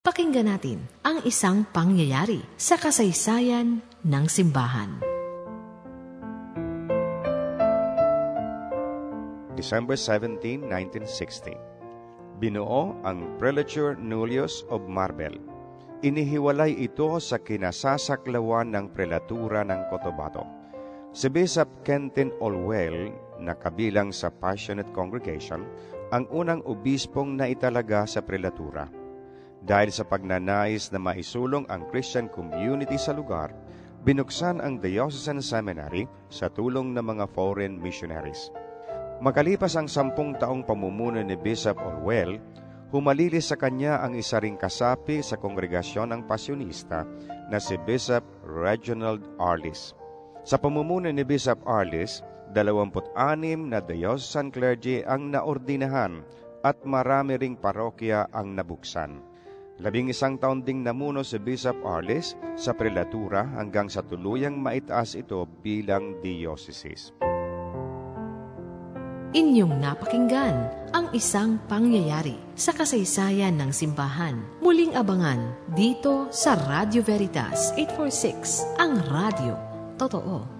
Pakinggan natin ang isang pangyayari sa kasaysayan ng simbahan. December 17, 1960 Binuo ang Prelature Nullius of Marbel. Inihiwalay ito sa kinasasaklawan ng prelatura ng Cotabato. Si Bishop Kenton Olwell, na kabilang sa Passionate Congregation, ang unang obispong naitalaga sa prelatura. Dahil sa pagnanais na maisulong ang Christian community sa lugar, binuksan ang Diocesan Seminary sa tulong ng mga foreign missionaries. Makalipas ang sampung taong pamumuno ni Bishop Orwell, humalilis sa kanya ang isa ring kasapi sa kongregasyon ng pasyonista na si Bishop Reginald Arlis. Sa pamumuno ni Bishop Arlis, 26 na diocesan clergy ang naordinahan at marami ring parokya ang nabuksan. Labing isang taon ding namuno si Bishop Arles sa prelatura hanggang sa tuluyang maitaas ito bilang diocese. Inyong napakinggan ang isang pangyayari sa kasaysayan ng simbahan. Muling abangan dito sa Radio Veritas 846, ang radio. Totoo.